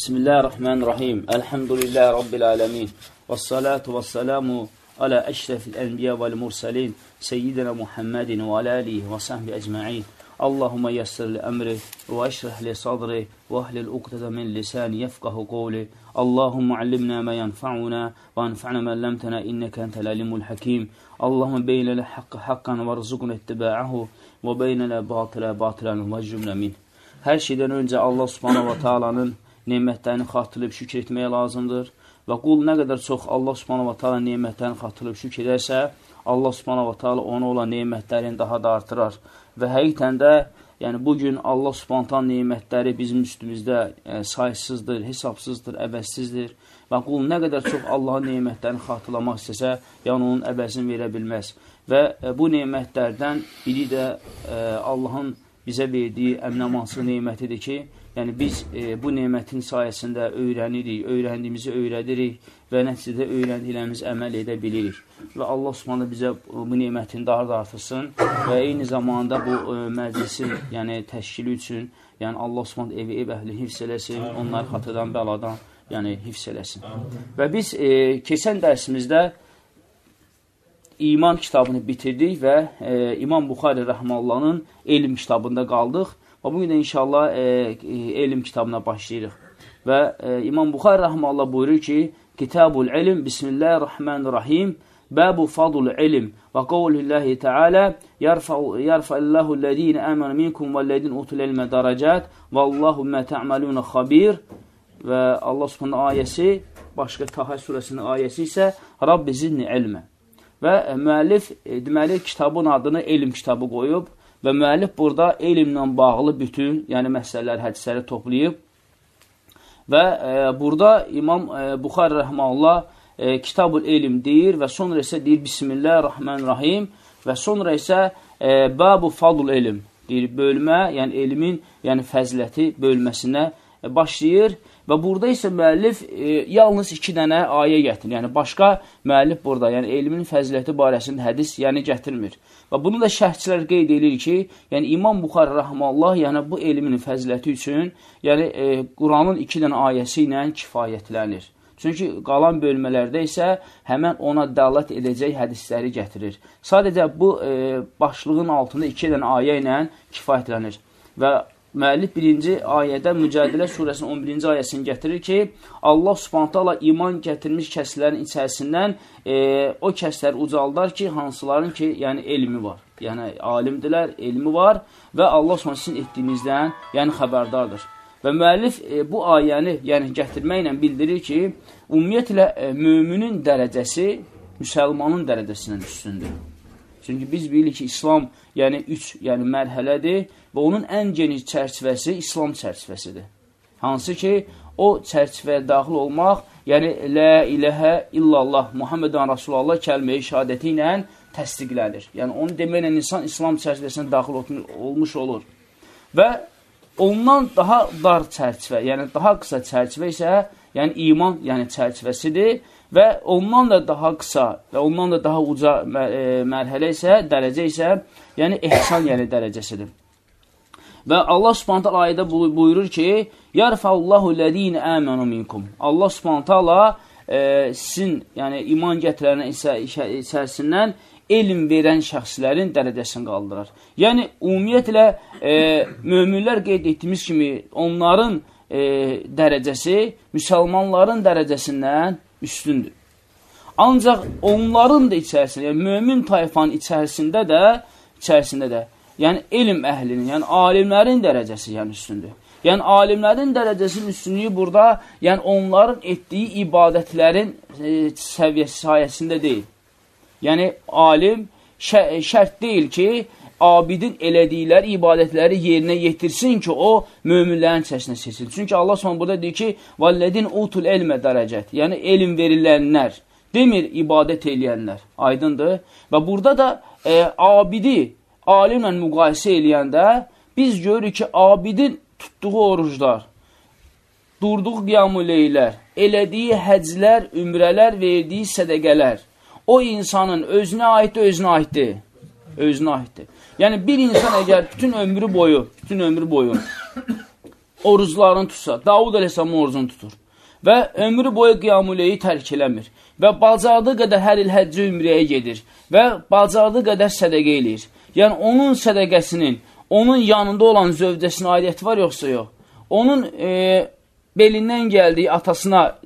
Bismillahirrahmanirrahim. Elhamdülillahi Rabbil alemin. Və salatu və salamu alə əşrəfil ənbiyə vəl mursalin. Seyyidina Muhammedin və alə alihi və sahbi əcma'in. Allahumma yassir li əmri və əşrəh li sadri və əhlil uqtada min lisani yəfqahu qovli. Allahumma allimna ma yanfa'una və anfa'na ma ləmtənə innəkə entəl alimul hakim. Allahumma beynə li haqqı haqqan və rzuqna ittiba'ahu və beynə li batılə batılan və cümlə min. Hər şeydən öncə Allah subhanahu wa ta'alanın nemətlərini xatırlayıb şükür etmək lazımdır. Və qul nə qədər çox Allah subhanahu wa ta'ala nemətlərini xatırlayıb şükür edərsə, Allah subhanahu wa ta'ala ona olan nemətlərini daha da artırar. Və həqiqətən də yəni bugün Allah ta'ala nemətləri bizim üstümüzdə yəni, saysızdır, hesabsızdır, əvəzsizdir. Və qul nə qədər çox Allahın nemətlərini xatırlamaq istəsə, yəni onun əvəzini verə bilməz. Və e, bu nemətlərdən biri də e, Allahın bizə verdiyi əminəmansıq neymətidir ki, yəni biz e, bu neymətin sayəsində öyrənirik, öyrəndiyimizi öyrədirik və nəticədə öyrəndiklərimiz əməl edə bilirik. Və Allah subhanə bizə bu neymətini daha da artırsın və eyni zamanda bu e, məclisin yəni, təşkili üçün yəni Allah subhanə evi ev əhli hifz eləsin, onları xatıdan, bəladan yəni hifz eləsin. Və biz e, keçən dərsimizdə iman kitabını bitirdik və e, İmam Buxari Rəhmallahın elm kitabında qaldıq. Və bugün də inşallah e, e, elm kitabına başlayırıq. Və e, İmam Buxari Rəhmallah buyurur ki, Kitabul ilm, Bismillahirrahmanirrahim, Bəbu fadul ilm və qavlillahi Teala yarfa'illahu ləzine əmənu minkum və ləzine utul ilmə dərəcət və Allahu mə tə'məlunə xabir və Allah subhanə ayəsi, başqa Taha surəsinin ayəsi isə Rabbi zidni ilmə. Və e, müəllif e, deməli kitabın adını elm kitabı qoyub və müəllif burada elmlə bağlı bütün, yəni məsələlər, hədisləri toplayıb və e, burada İmam e, Buxar rəhməllah e, kitabul elm deyir və sonra isə deyir Bismillahirrahmanirrahim və sonra isə e, Babu fadul elm deyir bölmə, yəni elmin yəni fəziləti bölməsinə e, başlayır Və burada isə müəllif e, yalnız iki dənə ayə gətirir. Yəni, başqa müəllif burada, yəni elmin fəziləti barəsində hədis yəni gətirmir. Və bunu da şəhçilər qeyd edir ki, yəni İmam Buxar Rəhmallah, yəni bu elmin fəziləti üçün, yəni e, Quranın iki dənə ayəsi ilə kifayətlənir. Çünki qalan bölmələrdə isə həmən ona dəlat edəcək hədisləri gətirir. Sadəcə bu e, başlığın altında iki dənə ayə ilə kifayətlənir. Və müəllif birinci ayədə Mücadilə surəsinin 11-ci ayəsini gətirir ki, Allah subhantala iman gətirmiş kəslərin içərisindən e, o kəslər ucaldar ki, hansıların ki, yəni elmi var. Yəni alimdilər, elmi var və Allah subhantala sizin etdiyinizdən yəni xəbərdardır. Və müəllif e, bu ayəni yəni gətirməklə bildirir ki, ümumiyyətlə e, müminin dərəcəsi müsəlmanın dərəcəsindən üstündür. Çünki biz bilirik ki, İslam yəni üç yəni mərhələdir və onun ən geniş çərçivəsi İslam çərçivəsidir. Hansı ki, o çərçivəyə daxil olmaq, yəni Lə iləhə illallah, Muhammedən Rasulallah kəlməyi şəhadəti ilə təsdiqlənir. Yəni onu deməklə insan İslam çərçivəsinə daxil olmuş olur. Və ondan daha dar çərçivə, yəni daha qısa çərçivə isə yəni iman yəni çərçivəsidir və ondan da daha qısa və ondan da daha uca e, mərhələ isə, dərəcə isə, yəni ehsan yəni dərəcəsidir. Və Allah Subhanahu ayədə buyurur ki: "Yarfa'ullahu ləzina amanu minkum." Allah Subhanahu e, sizin, yəni iman gətirənə isə içərisindən elm verən şəxslərin dərəcəsini qaldırar. Yəni ümumiyyətlə e, möminlər qeyd etdiyimiz kimi onların e, dərəcəsi müsəlmanların dərəcəsindən üstündür. Ancaq onların da içərisində, yəni mömin tayfanın içərisində də, içərisində də, yəni elm əhlinin, yəni alimlərin dərəcəsi yəni üstündür. Yəni alimlərin dərəcəsinin üstünlüyü burada, yəni onların etdiyi ibadətlərin e, səviyyəsi sayəsində deyil. Yəni alim şə şərt deyil ki, abidin elədikləri ibadətləri yerinə yetirsin ki, o möminlərin içərisinə seçilsin. Çünki Allah s.ə. burada deyir ki, vəllədin utul elmə dərəcət, yəni elm verilənlər, demir ibadət eləyənlər, aydındır. Və burada da e, abidi alimlə müqayisə eləyəndə biz görürük ki, abidin tutduğu oruclar, durduğu qiyamı leylər, elədiyi həclər, ümrələr, verdiyi sədəqələr, o insanın özünə aiddir, özünə aiddir, özünə aiddir. Yəni bir insan əgər bütün ömrü boyu, bütün ömrü boyu oruclarını tutsa, Davud əleyhissalam orucunu tutur və ömrü boyu qiyamuleyi tərk eləmir və bacardığı qədər hər il həccə ümriyə gedir və bacardığı qədər sədəqə eləyir. Yəni, onun sədəqəsinin, onun yanında olan zövcəsinə aidiyyəti var yoxsa yox? Onun e, belindən gəldiyi atasına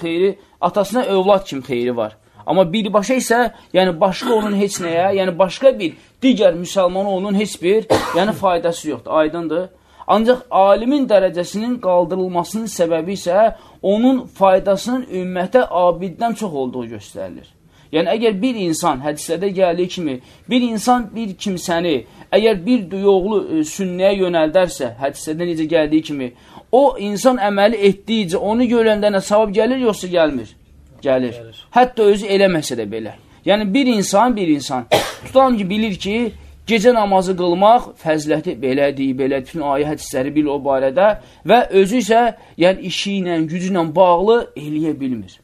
xeyri, atasına övlad kimi xeyri var. Amma birbaşa isə, yəni başqa onun heç nəyə, yəni başqa bir digər müsəlmana onun heç bir, yəni faydası yoxdur, aydındır. Ancaq alimin dərəcəsinin qaldırılmasının səbəbi isə onun faydasının ümmətə abiddən çox olduğu göstərilir. Yəni, əgər bir insan, hədislərdə gəldiyi kimi, bir insan bir kimsəni, əgər bir duyuqlu e, sünnəyə yönəldərsə, hədislərdə necə gəldiyi kimi, o insan əməli etdiyicə onu görəndə nə savab gəlir, yoxsa gəlmir? Gəlir. gəlir. Hətta özü eləməsə də belə. Yəni, bir insan, bir insan, tutan ki, bilir ki, gecə namazı qılmaq fəziləti belədir, belə bütün ayə hədisləri bil o barədə və özü isə yəni, işi ilə, gücü ilə bağlı eləyə bilmir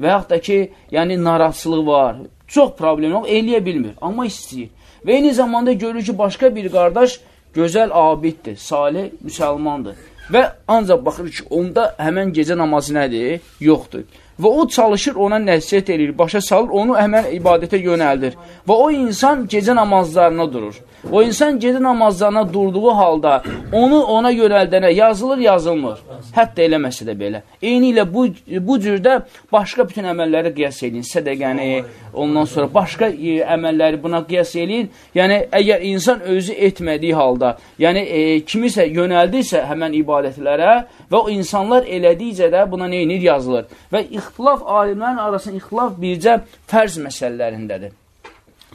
və yaxud da ki, yəni narahatçılıq var, çox problem yox, eləyə bilmir, amma istəyir. Və eyni zamanda görür ki, başqa bir qardaş gözəl abiddir, salih müsəlmandır və ancaq baxır ki, onda həmən gecə namazı nədir? Yoxdur. Və o çalışır, ona nəsiyyət edir, başa salır, onu həmən ibadətə yönəldir. Və o insan gecə namazlarına durur. O insan gecə namazlarına durduğu halda onu ona yönəldənə yazılır, yazılmır. Hətta eləməsə də belə. Eyni ilə bu, bu cürdə başqa bütün əməlləri qiyas edin. Sədəqəni, ondan sonra başqa e, əməlləri buna qiyas edin. Yəni, əgər insan özü etmədiyi halda, yəni e, kimisə yönəldirsə həmən ibadətlərə və o insanlar elədikcə də buna neynir yazılır. Və ixtilaf alimlərin arasında ixtilaf bircə fərz məsələlərindədir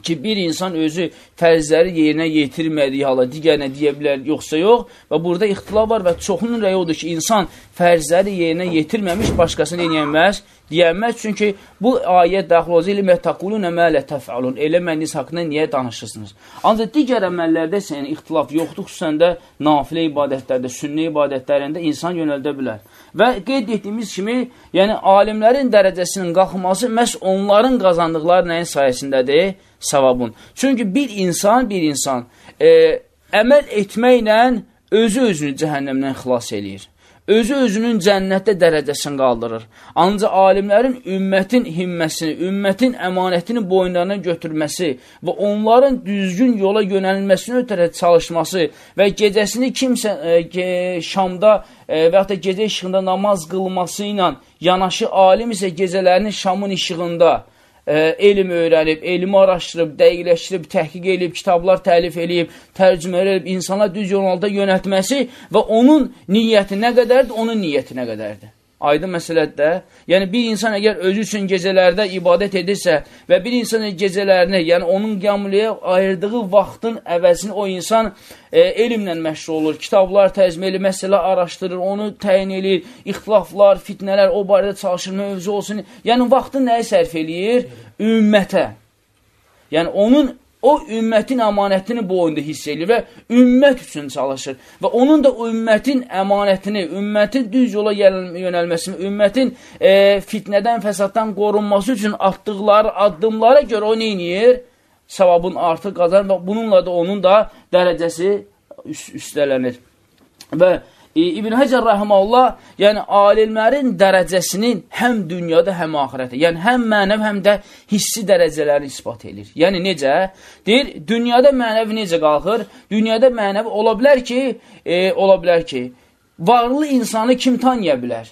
ki, bir insan özü fərzləri yerinə yetirmədiyi hala digərinə deyə bilər, yoxsa yox. Və burada ixtilaf var və çoxunun rəyi odur ki, insan fərzləri yerinə yetirməmiş başqasını eləyənməz, deyənməz. Çünki bu ayət daxil olacaq, ilə təqulunə mələ təfəlun, elə mənniz haqqında niyə danışırsınız? Ancaq digər əməllərdə isə yəni, ixtilaf yoxdur, xüsusən də nafilə ibadətlərdə, sünnə ibadətlərində insan yönəldə bilər. Və qeyd etdiyimiz kimi, yəni alimlərin dərəcəsinin qalxması məhz onların qazandıqları nəyin sayəsindədir? savabın. Çünki bir insan, bir insan e, əməl etməklə özü özünü cəhənnəmdən xilas eləyir. Özü özünün cənnətdə dərəcəsini qaldırır. Ancaq alimlərin ümmətin himməsini, ümmətin əmanətini boynlarına götürməsi və onların düzgün yola yönəlilməsini ötərə çalışması və gecəsini kimsə e, Şamda e, və yaxud da gecə işığında namaz qılması ilə yanaşı alim isə gecələrini Şamın işığında e, elm öyrənib, elmi araşdırıb, dəqiqləşdirib, təhqiq edib, kitablar təlif edib, tərcümə edib, insana düz yolda yönətməsi və onun niyyəti nə qədərdir, onun niyyəti nə qədərdir. Aydın məsələdir də. Yəni, bir insan əgər özü üçün gecələrdə ibadət edirsə və bir insan gecələrini, yəni onun qiyamliyə ayırdığı vaxtın əvəzini o insan e, elmlə məşğul olur, kitablar təzmeli, məsələ araşdırır, onu təyin edir, ixtilaflar, fitnələr o barədə çalışır, mövzu olsun. Yəni, vaxtı nəyə sərf eləyir? Ümmətə. Yəni, onun O ümmətin əmanətini boyunda hiss edir və ümmət üçün çalışır. Və onun da ümmətin əmanətini, ümmətin düz yola yönəlməsini, ümmətin e, fitnədən, fəsaddan qorunması üçün atdıqları addımlara görə o neyniyir? Savabın artıq qazanır və bununla da onun da dərəcəsi üst üstələnir. Və İbn Həcər rəhməllah, yəni alimlərin dərəcəsinin həm dünyada, həm axirətdə, yəni həm mənəv, həm də hissi dərəcələrini ispat edir. Yəni necə? Deyir, dünyada mənəvi necə qalxır? Dünyada mənəvi ola bilər ki, e, ola bilər ki, varlı insanı kim tanıya bilər?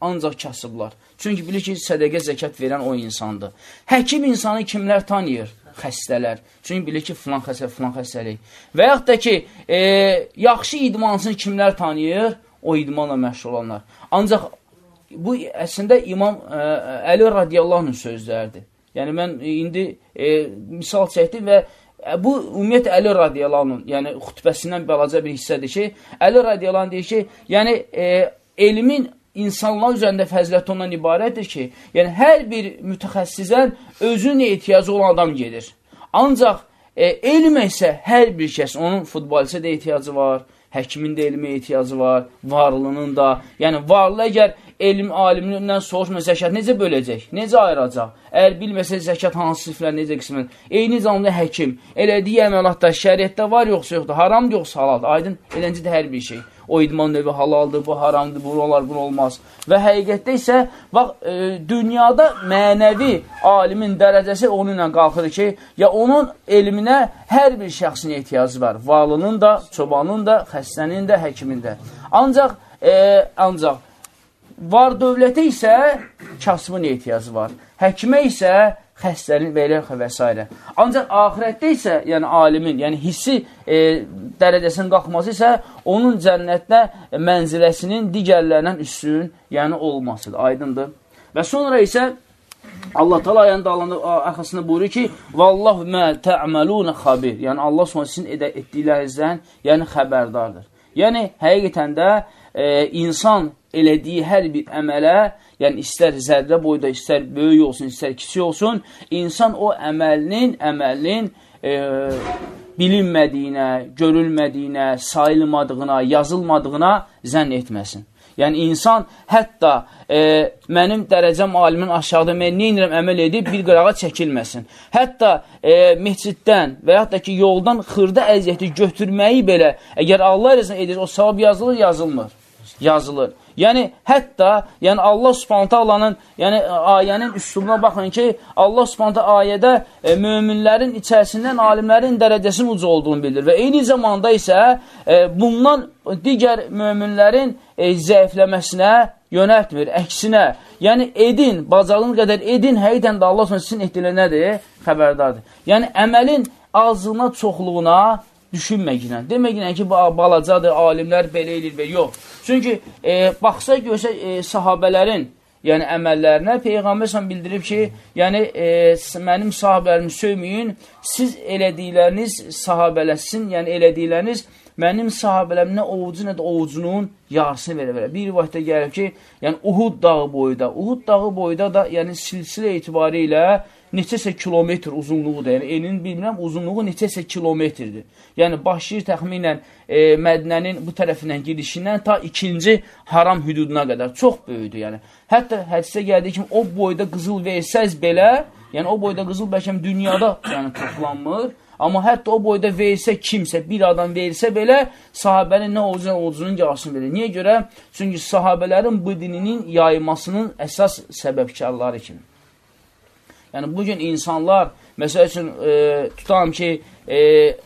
Ancaq kasıblar. Çünki bilir ki, sədəqə zəkat verən o insandır. Həkim insanı kimlər tanıyır? Xəstələr. Çünki bilir ki, filan xəstə, filan xəstəlik. Və yaxud da ki, e, yaxşı idmansını kimlər tanıyır? O idmanla məşğul olanlar. Ancaq bu əslində İmam ə, e, Əli radiyallahu sözləridir. Yəni, mən indi e, misal çəkdim və e, bu ümumiyyətlə Əli radiyallahu yəni xütbəsindən balaca bir hissədir ki, Əli radiyallahu deyir ki, yəni e, elmin insanlar üzərində fəziləti ondan ibarətdir ki, yəni hər bir mütəxəssizən özünün ehtiyacı olan adam gedir. Ancaq e, elmə isə hər bir kəs, onun futbolçə də ehtiyacı var, həkimin də elmə ehtiyacı var, varlının da. Yəni, varlı əgər elm alimindən soruşma zəkat necə böləcək, necə ayıracaq? Əgər bilməsə zəkat hansı siflər necə qismən? Eyni zamanda həkim, elədiyi əməlatda şəriətdə var yoxsa yoxdur, haram yoxsa halal, aydın, eləncə də hər bir şey. o idman növü halaldır, bu haramdır, bu olar, bu olmaz. Və həqiqətdə isə, bax, e, dünyada mənəvi alimin dərəcəsi onun ilə qalxır ki, ya onun elminə hər bir şəxsin ehtiyacı var. Valının da, çobanın da, xəstənin də, həkimin də. Ancaq, e, ancaq var dövlətə isə kasbın ehtiyacı var. Həkimə isə xəstəlik və elə və s. Ancaq axirətdə isə, yəni alimin, yəni hissi e, dərəcəsinin qalxması isə onun cənnətdə mənziləsinin digərlərindən üstün, yəni olmasıdır, aydındır. Və sonra isə Allah Taala ayənin dalında arxasında buyurur ki: "Vallahu ma ta'malun xabir." Yəni Allah sonra sizin etdiklərinizdən, yəni xəbərdardır. Yəni həqiqətən də e, insan elədiyi hər bir əmələ, yəni istər zərrə boyda, istər böyük olsun, istər kiçik olsun, insan o əməlinin, əməlinin e, bilinmədiyinə, görülmədiyinə, sayılmadığına, yazılmadığına zənn etməsin. Yəni, insan hətta e, mənim dərəcəm alimin aşağıda mən neynirəm əməl edib bir qırağa çəkilməsin. Hətta e, mehciddən və yaxud da ki, yoldan xırda əziyyəti götürməyi belə, əgər Allah rəzən edir, o savab yazılır, yazılmır. Yazılır. Yəni hətta, yəni Allah Subhanahu taalanın, yəni ayənin üslubuna baxın ki, Allah Subhanahu ayədə e, möminlərin içərisindən alimlərin dərəcəsinin ucu olduğunu bildirir və eyni zamanda isə e, bundan digər möminlərin e, zəifləməsinə yönəltmir, əksinə. Yəni edin, bacalın qədər edin, həqiqətən də Allah Subhanahu sizin etdiyinə nədir? Xəbərdardır. Yəni əməlin azlığına, çoxluğuna düşünməklə. Deməklə ki, balacadır, alimlər belə eləyir və yox. Çünki e, baxsa görsə e, sahabələrin yəni əməllərinə Peyğəmbər sən bildirib ki, yəni e, mənim sahabələrimi sövməyin, siz elədikləriniz sahabələsin, yəni elədikləriniz mənim sahabələrim nə ovucu, nə də ovucunun yarısını verə verə. Bir rivayətdə gəlib ki, yəni Uhud dağı boyda, Uhud dağı boyda da yəni silsilə etibarı ilə neçəsə kilometr uzunluğudur. Yəni elinin bilmirəm uzunluğu neçəsə kilometrdir. Yəni başlayır təxminən e, Mədinənin bu tərəfindən girişindən ta ikinci haram hüduduna qədər çox böyükdür. Yəni hətta hədisə gəldiyi kimi o boyda qızıl versəz belə, yəni o boyda qızıl bəlkə dünyada yəni toplanmır. Amma hətta o boyda versə kimsə, bir adam versə belə, sahabənin nə olacaq, olacağının yarısını verir. Niyə görə? Çünki sahabələrin bu dininin yayılmasının əsas səbəbkarları kimi. Yəni, bugün insanlar, məsəl üçün, e, tutam ki, e,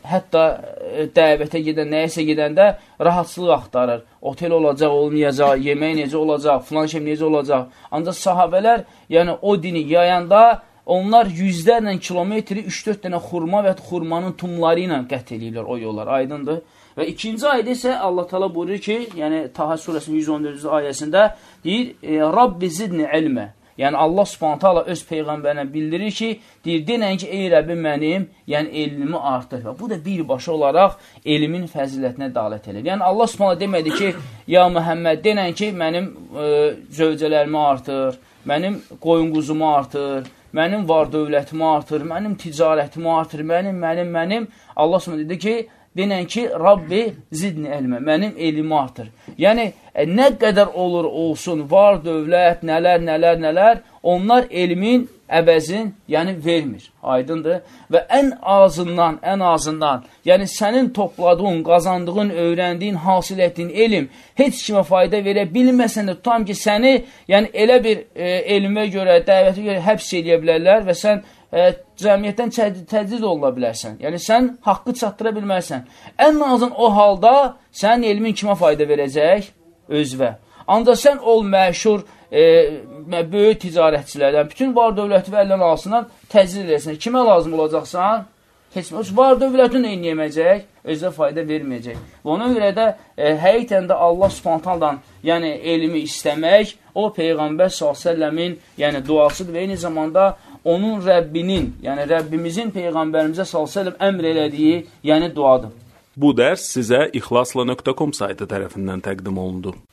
hətta e, dəvətə gedən, nəyəsə gedəndə rahatçılıq axtarır. Otel olacaq, olmayacaq, yemək necə olacaq, filan şey necə olacaq. Ancaq sahabələr, yəni o dini yayanda, onlar yüzlərlə kilometri 3-4 dənə xurma və xurmanın tumları ilə qət edirlər o yollar, aydındır. Və ikinci ayda isə Allah tala buyurur ki, yəni Taha surəsinin 114-cü ayəsində deyir, e, Rabbi zidni ilmə. Yəni Allah Subhanahu taala öz peyğəmbərinə bildirir ki, deyir, denən ki, ey Rəbbim mənim, yəni elmimi artır. Və bu da birbaşa olaraq elmin fəzilətinə dalət edir. Yəni Allah Subhanahu demədi ki, ya Məhəmməd, denən ki, mənim e, zövcələrimi artır, mənim qoyun quzumu artır, mənim var dövlətimi artır, mənim ticarətimi artır, mənim, mənim, mənim. Allah Subhanahu dedi ki, denən ki, Rabbi zidni elmə, mənim elmi artır. Yəni, e, nə qədər olur olsun, var dövlət, nələr, nələr, nələr, onlar elmin əvəzin, yəni vermir. Aydındır. Və ən azından, ən azından, yəni sənin topladığın, qazandığın, öyrəndiyin, hasil etdiyin elm heç kimə fayda verə bilməsən də tutam ki, səni yəni elə bir e, elmə görə, dəvətə görə həbs edə bilərlər və sən e, cəmiyyətdən təcrid oluna bilərsən. Yəni, sən haqqı çatdıra bilmərsən. Ən azın o halda sənin elmin kimə fayda verəcək? Özvə. Ancaq sən ol məşhur, e, böyük ticarətçilərdən, bütün var dövləti və əldən alsınlar, təcrid edəsən. Kimə lazım olacaqsan? Heç var dövlətin eynəyəməyəcək, özə fayda verməyəcək. Və ona görə də e, həqiqətən də Allah Subhanahu yəni elmi istəmək o peyğəmbər sallalləmin yəni duasıdır və eyni zamanda onun Rəbbinin, yəni Rəbbimizin Peyğəmbərimizə s.ə.v əmr elədiyi, yəni duadır. Bu dərs sizə ixlasla.com saytı tərəfindən təqdim olundu.